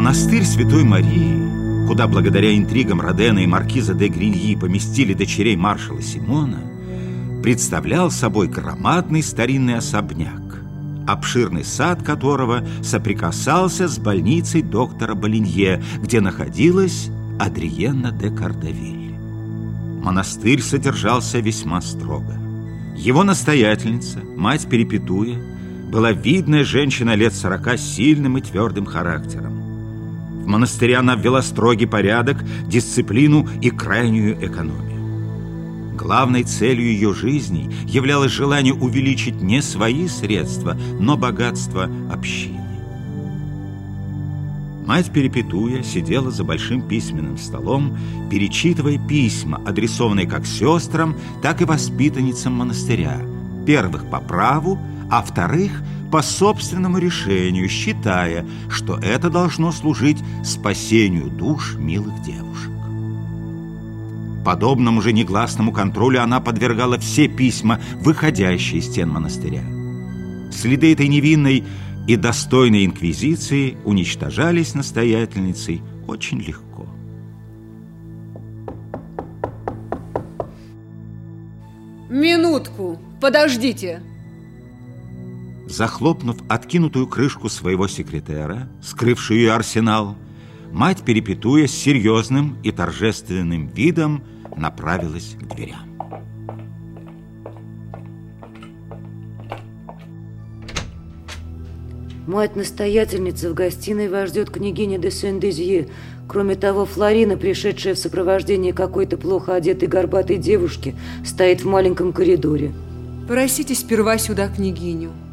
Монастырь Святой Марии, куда благодаря интригам Родена и маркиза де Гриньи поместили дочерей маршала Симона, представлял собой громадный старинный особняк, обширный сад которого соприкасался с больницей доктора Болинье, где находилась Адриена де Кардавиль. Монастырь содержался весьма строго. Его настоятельница, мать Перепетуя, была видная женщина лет сорока с сильным и твердым характером. В монастыре она ввела строгий порядок, дисциплину и крайнюю экономию. Главной целью ее жизни являлось желание увеличить не свои средства, но богатство общины. Мать Перепетуя сидела за большим письменным столом, перечитывая письма, адресованные как сестрам, так и воспитанницам монастыря, первых по праву, а вторых по собственному решению, считая, что это должно служить спасению душ милых девушек. Подобному же негласному контролю она подвергала все письма, выходящие из стен монастыря. Следы этой невинной и достойной инквизиции уничтожались настоятельницей очень легко. Минутку, подождите. Захлопнув откинутую крышку своего секретера, скрывшую ее арсенал, мать Перепетуя с серьезным и торжественным видом направилась к дверям. Мать-настоятельница в гостиной вас ждет княгиня де Сен-Дезье. Кроме того, Флорина, пришедшая в сопровождении какой-то плохо одетой горбатой девушки, стоит в маленьком коридоре. Просите сперва сюда княгиню.